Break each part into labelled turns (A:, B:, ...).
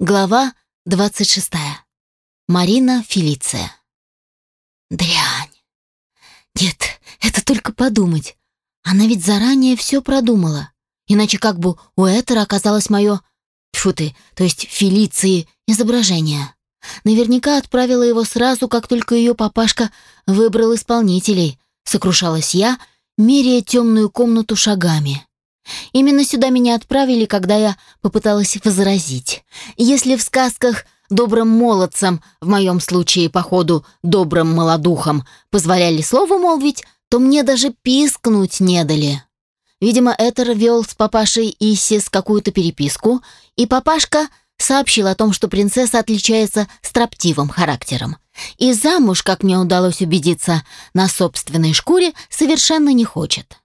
A: Глава 26. Марина Фелиция. Дрянь. Нет, это только подумать. Она ведь заранее все продумала. Иначе как бы у Этера оказалось мое... Тьфу ты, то есть Фелиции изображение. Наверняка отправила его сразу, как только ее папашка выбрал исполнителей. Сокрушалась я, меряя темную комнату шагами. Именно сюда меня отправили, когда я попыталась возразить. Если в сказках добрым молодцам, в моем случае, походу, добрым молодухам, позволяли слово молвить, то мне даже пискнуть не дали. Видимо, Этер вел с папашей Иссис какую-то переписку, и папашка сообщил о том, что принцесса отличается строптивым характером. И замуж, как мне удалось убедиться, на собственной шкуре совершенно не хочет.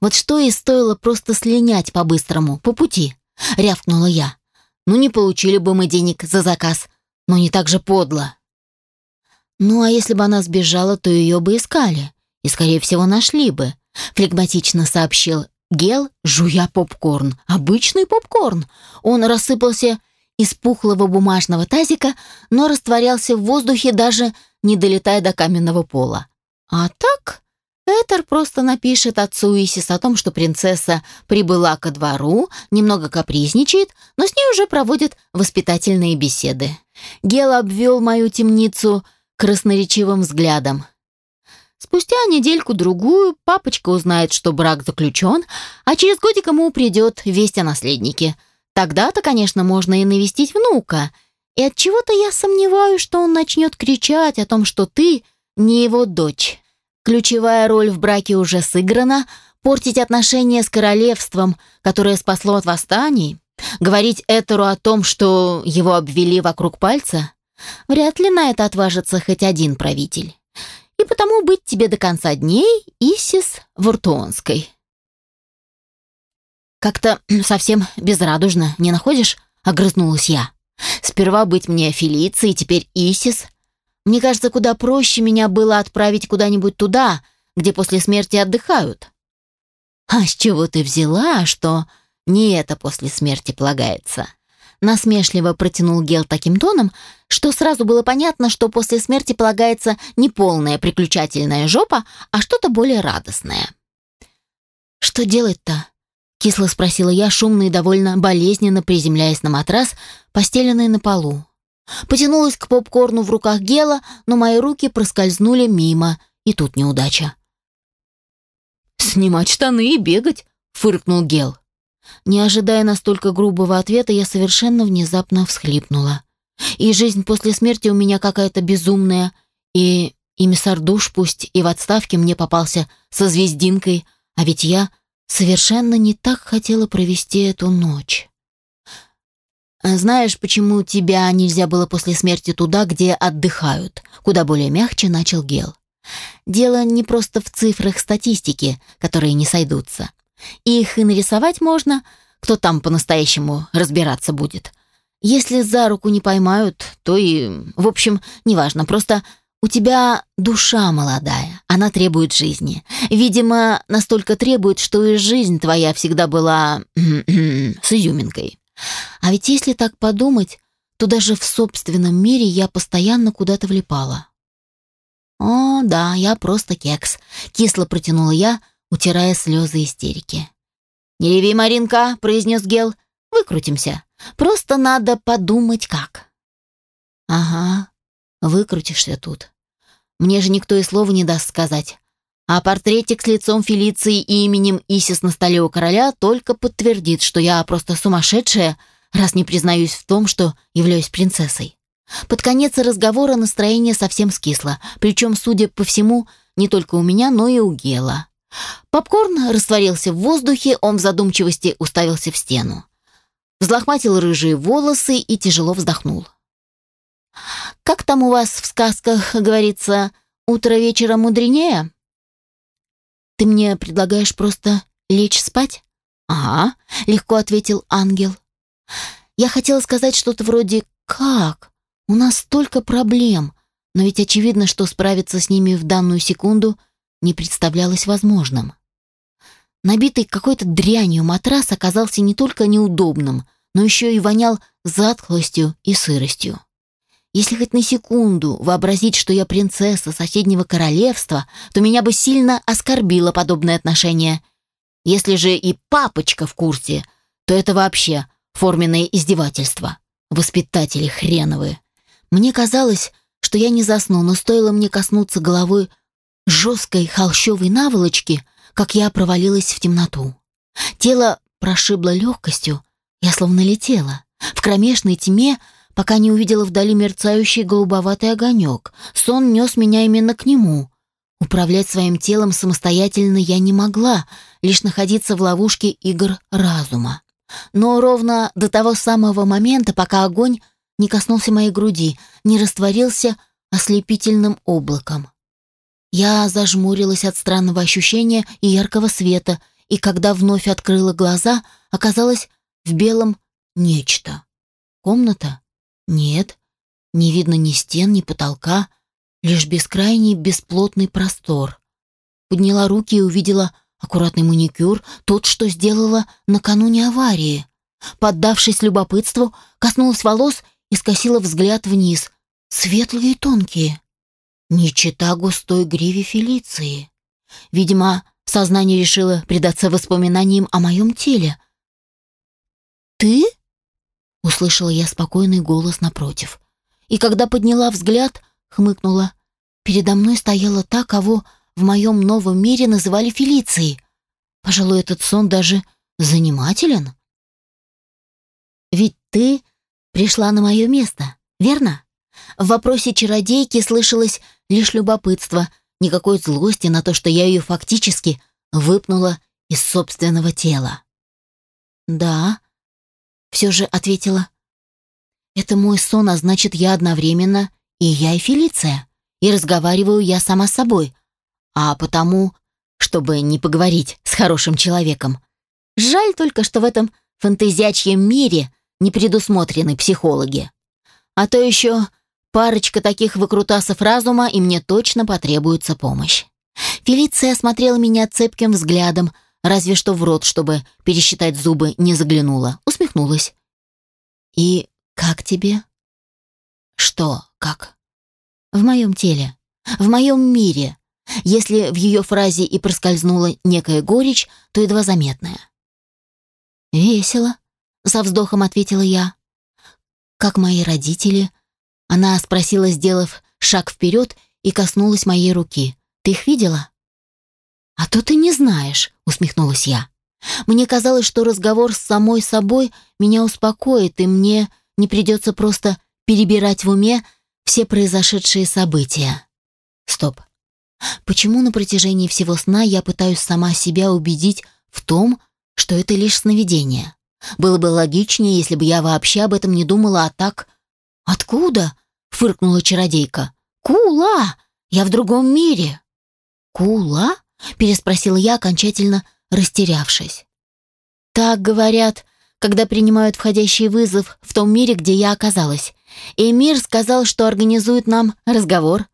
A: Вот что и стоило просто слинять по-быстрому, по пути, рявкнула я. Ну не получили бы мы денег за заказ, но не так же подло. Ну а если бы она сбежала, то ее бы искали и, скорее всего, нашли бы, флегматично сообщил Гел, жуя попкорн. Обычный попкорн. Он рассыпался из пухлого бумажного тазика, но растворялся в воздухе, даже не долетая до каменного пола. А так Этер просто напишет отцу Исис о том, что принцесса прибыла ко двору, немного капризничает, но с ней уже проводят воспитательные беседы. Гел обвел мою темницу красноречивым взглядом. Спустя недельку-другую папочка узнает, что брак заключен, а через годик ему придет весть о наследнике. Тогда-то, конечно, можно и навестить внука. И от чего то я сомневаюсь, что он начнет кричать о том, что ты не его дочь. Ключевая роль в браке уже сыграна, портить отношения с королевством, которое спасло от восстаний, говорить Этеру о том, что его обвели вокруг пальца, вряд ли на это отважится хоть один правитель. И потому быть тебе до конца дней Исис Вуртуонской. «Как-то совсем безрадужно, не находишь?» — огрызнулась я. «Сперва быть мне Фелицией, теперь Исис, мне кажется, куда проще меня было отправить куда-нибудь туда, где после смерти отдыхают. А с чего ты взяла, что не это после смерти полагается? Насмешливо протянул Гел таким тоном, что сразу было понятно, что после смерти полагается не полная приключательная жопа, а что-то более радостное. «Что делать-то?» — кисло спросила я, шумно и довольно болезненно приземляясь на матрас, постеленный на полу. Потянулась к попкорну в руках Гела, но мои руки проскользнули мимо, и тут неудача. «Снимать штаны и бегать!» — фыркнул Гел. Не ожидая настолько грубого ответа, я совершенно внезапно всхлипнула. И жизнь после смерти у меня какая-то безумная, и эмиссар душ, пусть и в отставке, мне попался со звездинкой, а ведь я совершенно не так хотела провести эту ночь. А «Знаешь, почему тебя нельзя было после смерти туда, где отдыхают?» Куда более мягче начал Гел. «Дело не просто в цифрах статистики, которые не сойдутся. Их и нарисовать можно, кто там по-настоящему разбираться будет. Если за руку не поймают, то и... В общем, неважно, просто у тебя душа молодая, она требует жизни. Видимо, настолько требует, что и жизнь твоя всегда была с изюминкой. А ведь если так подумать, то даже в собственном мире я постоянно куда-то влипала. «О, да, я просто кекс», — кисло протянула я, утирая слезы истерики. «Не реви, Маринка», — произнес Гел, — «выкрутимся. Просто надо подумать, как». «Ага, выкрутишься тут. Мне же никто и слова не даст сказать. А портретик с лицом Фелиции и именем Исис на столе у короля только подтвердит, что я просто сумасшедшая, раз не признаюсь в том, что являюсь принцессой. Под конец разговора настроение совсем скисло, причем, судя по всему, не только у меня, но и у Гела. Попкорн растворился в воздухе, он в задумчивости уставился в стену. Взлохматил рыжие волосы и тяжело вздохнул. «Как там у вас в сказках говорится, утро вечера мудренее?» Ты мне предлагаешь просто лечь спать? Ага, легко ответил ангел. Я хотела сказать что-то вроде «Как? У нас столько проблем!» Но ведь очевидно, что справиться с ними в данную секунду не представлялось возможным. Набитый какой-то дрянью матрас оказался не только неудобным, но еще и вонял затхлостью и сыростью. Если хоть на секунду вообразить, что я принцесса соседнего королевства, то меня бы сильно оскорбило подобное отношение. Если же и папочка в курсе, то это вообще форменное издевательство. Воспитатели хреновые. Мне казалось, что я не засну, но стоило мне коснуться головой жесткой холщовой наволочки, как я провалилась в темноту. Тело прошибло легкостью, я словно летела. В кромешной тьме пока не увидела вдали мерцающий голубоватый огонек. Сон нес меня именно к нему. Управлять своим телом самостоятельно я не могла, лишь находиться в ловушке игр разума. Но ровно до того самого момента, пока огонь не коснулся моей груди, не растворился ослепительным облаком. Я зажмурилась от странного ощущения и яркого света, и когда вновь открыла глаза, оказалась в белом нечто. Комната нет, не видно ни стен, ни потолка, лишь бескрайний бесплотный простор. Подняла руки и увидела аккуратный маникюр, тот, что сделала накануне аварии. Поддавшись любопытству, коснулась волос и скосила взгляд вниз, светлые и тонкие. Не чита густой гриве Фелиции. Видимо, сознание решило предаться воспоминаниям о моем теле. «Ты?» услышала я спокойный голос напротив. И когда подняла взгляд, хмыкнула. Передо мной стояла та, кого в моем новом мире называли Фелицией. Пожалуй, этот сон даже занимателен. Ведь ты пришла на мое место, верно? В вопросе чародейки слышалось лишь любопытство, никакой злости на то, что я ее фактически выпнула из собственного тела. «Да», все же ответила. «Это мой сон, а значит, я одновременно и я, и Фелиция, и разговариваю я сама с собой, а потому, чтобы не поговорить с хорошим человеком. Жаль только, что в этом фантазиачьем мире не предусмотрены психологи. А то еще парочка таких выкрутасов разума, и мне точно потребуется помощь». Фелиция осмотрела меня цепким взглядом, разве что в рот, чтобы пересчитать зубы, не заглянула. Усмехнулась. «И как тебе?» «Что как?» «В моем теле, в моем мире». Если в ее фразе и проскользнула некая горечь, то едва заметная. «Весело», — со вздохом ответила я. «Как мои родители?» Она спросила, сделав шаг вперед, и коснулась моей руки. «Ты их видела?» «А то ты не знаешь», усмехнулась я. Мне казалось, что разговор с самой собой меня успокоит, и мне не придется просто перебирать в уме все произошедшие события. Стоп. Почему на протяжении всего сна я пытаюсь сама себя убедить в том, что это лишь сновидение? Было бы логичнее, если бы я вообще об этом не думала, а так... «Откуда?» — фыркнула чародейка. «Кула! Я в другом мире!» «Кула?» переспросила я, окончательно растерявшись. Так говорят, когда принимают входящий вызов в том мире, где я оказалась. Эмир сказал, что организует нам разговор.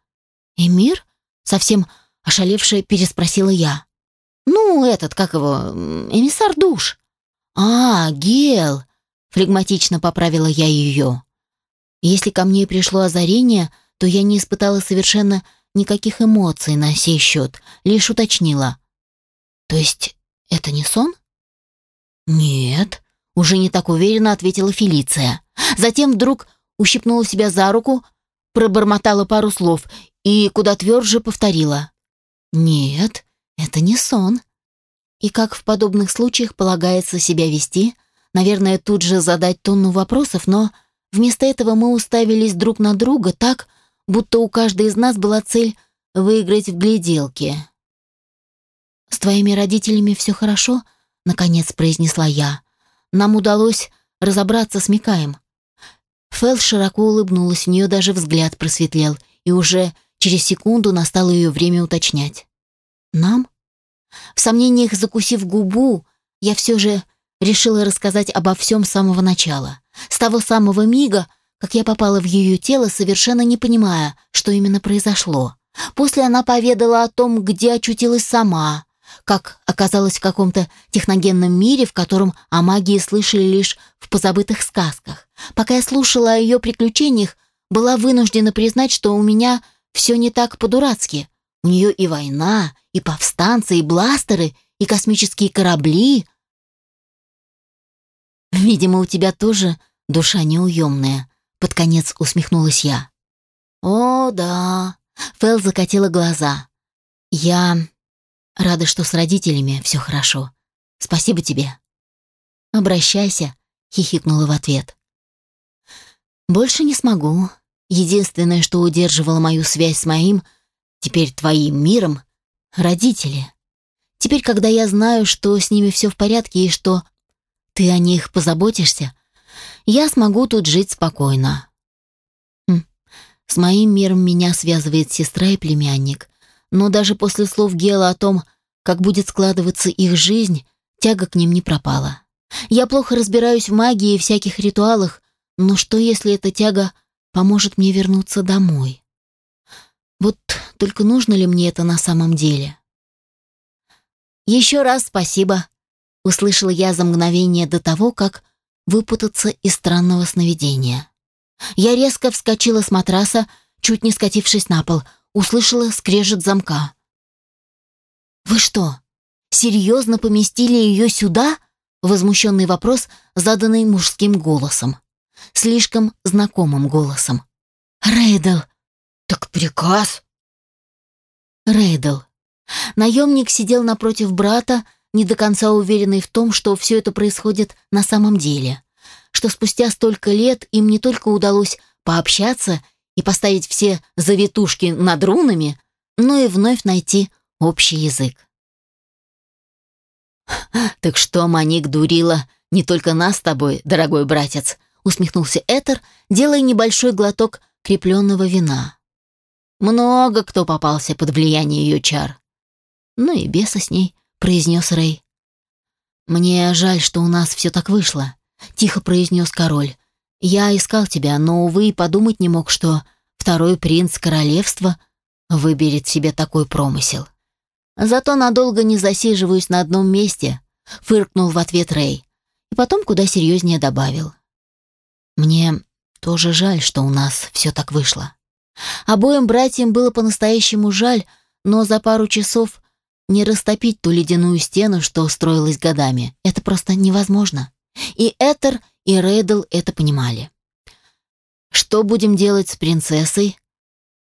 A: Эмир? Совсем ошалевшая переспросила я. Ну, этот, как его, эмиссар душ. А, Гел, флегматично поправила я ее. Если ко мне пришло озарение, то я не испытала совершенно никаких эмоций на сей счет, лишь уточнила. «То есть это не сон?» «Нет», — уже не так уверенно ответила Фелиция. Затем вдруг ущипнула себя за руку, пробормотала пару слов и куда тверже повторила. «Нет, это не сон». И как в подобных случаях полагается себя вести, наверное, тут же задать тонну вопросов, но вместо этого мы уставились друг на друга так, будто у каждой из нас была цель выиграть в гляделке. «С твоими родителями все хорошо?» — наконец произнесла я. «Нам удалось разобраться с Микаем». Фэл широко улыбнулась, у нее даже взгляд просветлел, и уже через секунду настало ее время уточнять. «Нам?» В сомнениях закусив губу, я все же решила рассказать обо всем с самого начала. С того самого мига, как я попала в ее тело, совершенно не понимая, что именно произошло. После она поведала о том, где очутилась сама, как оказалась в каком-то техногенном мире, в котором о магии слышали лишь в позабытых сказках. Пока я слушала о ее приключениях, была вынуждена признать, что у меня все не так по-дурацки. У нее и война, и повстанцы, и бластеры, и космические корабли. Видимо, у тебя тоже душа неуемная, под конец усмехнулась я. «О, да!» — Фэл закатила глаза. «Я рада, что с родителями все хорошо. Спасибо тебе». «Обращайся», — хихикнула в ответ. «Больше не смогу. Единственное, что удерживало мою связь с моим, теперь твоим миром, — родители. Теперь, когда я знаю, что с ними все в порядке и что ты о них позаботишься, я смогу тут жить спокойно. Хм. С моим миром меня связывает сестра и племянник. Но даже после слов Гела о том, как будет складываться их жизнь, тяга к ним не пропала. Я плохо разбираюсь в магии и всяких ритуалах, но что, если эта тяга поможет мне вернуться домой? Вот только нужно ли мне это на самом деле? «Еще раз спасибо», — услышала я за мгновение до того, как выпутаться из странного сновидения. Я резко вскочила с матраса, чуть не скатившись на пол, услышала скрежет замка. «Вы что, серьезно поместили ее сюда?» Возмущенный вопрос, заданный мужским голосом. Слишком знакомым голосом. «Рейдл!» «Так приказ!» Рейдл. Наемник сидел напротив брата, не до конца уверенной в том, что все это происходит на самом деле, что спустя столько лет им не только удалось пообщаться и поставить все завитушки над рунами, но и вновь найти общий язык. «Так что, Маник дурила, не только нас с тобой, дорогой братец», усмехнулся Этер, делая небольшой глоток крепленного вина. Много кто попался под влияние ее чар. Ну и беса с ней, произнес Рэй. «Мне жаль, что у нас все так вышло», — тихо произнес король. «Я искал тебя, но, увы, подумать не мог, что второй принц королевства выберет себе такой промысел. Зато надолго не засиживаюсь на одном месте», — фыркнул в ответ Рэй. И потом куда серьезнее добавил. «Мне тоже жаль, что у нас все так вышло». Обоим братьям было по-настоящему жаль, но за пару часов не растопить ту ледяную стену, что строилась годами. Это просто невозможно. И Этер, и Рейдл это понимали. Что будем делать с принцессой?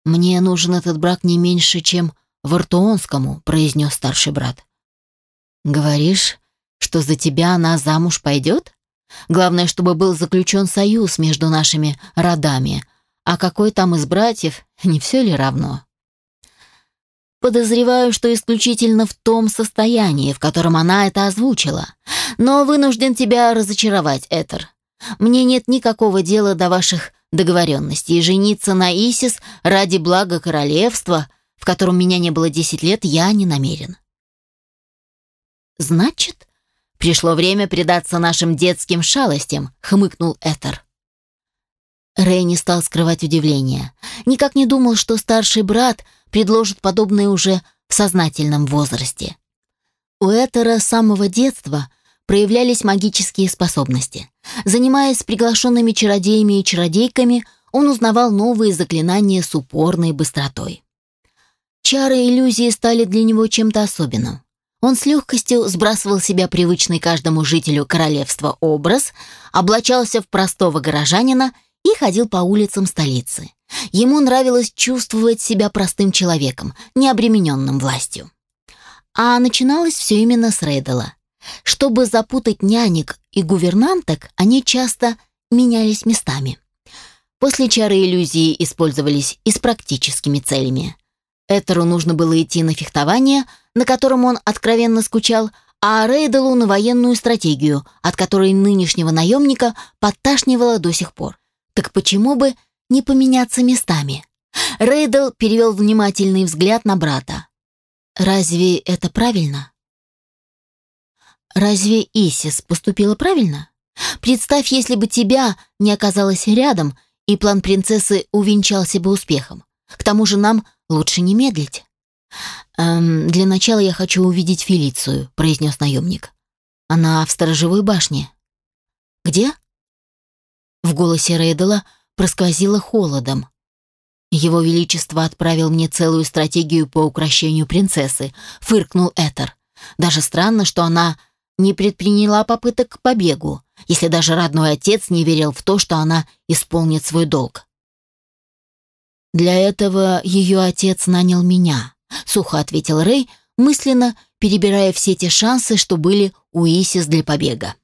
A: Мне нужен этот брак не меньше, чем Вартуонскому, произнес старший брат. Говоришь, что за тебя она замуж пойдет? Главное, чтобы был заключен союз между нашими родами. А какой там из братьев, не все ли равно? Подозреваю, что исключительно в том состоянии, в котором она это озвучила. Но вынужден тебя разочаровать, Этер. Мне нет никакого дела до ваших договоренностей. Жениться на Исис ради блага королевства, в котором меня не было десять лет, я не намерен. Значит, пришло время предаться нашим детским шалостям, хмыкнул Этер. Рэй не стал скрывать удивление. Никак не думал, что старший брат — предложат подобное уже в сознательном возрасте. У Этера с самого детства проявлялись магические способности. Занимаясь приглашенными чародеями и чародейками, он узнавал новые заклинания с упорной быстротой. Чары и иллюзии стали для него чем-то особенным. Он с легкостью сбрасывал себя привычный каждому жителю королевства образ, облачался в простого горожанина и ходил по улицам столицы. Ему нравилось чувствовать себя простым человеком, не обремененным властью. А начиналось все именно с Рейдела. Чтобы запутать нянек и гувернанток, они часто менялись местами. После чары иллюзии использовались и с практическими целями. Этеру нужно было идти на фехтование, на котором он откровенно скучал, а Рейделу на военную стратегию, от которой нынешнего наемника подташнивало до сих пор. Так почему бы не поменяться местами. Рейдл перевел внимательный взгляд на брата. «Разве это правильно?» «Разве Исис поступила правильно? Представь, если бы тебя не оказалось рядом, и план принцессы увенчался бы успехом. К тому же нам лучше не медлить». «Эм, «Для начала я хочу увидеть Фелицию», — произнес наемник. «Она в сторожевой башне». «Где?» В голосе Рейдела — просквозило холодом. «Его Величество отправил мне целую стратегию по украшению принцессы», — фыркнул Этер. «Даже странно, что она не предприняла попыток к побегу, если даже родной отец не верил в то, что она исполнит свой долг». «Для этого ее отец нанял меня», — сухо ответил Рей, мысленно перебирая все те шансы, что были у Исис для побега.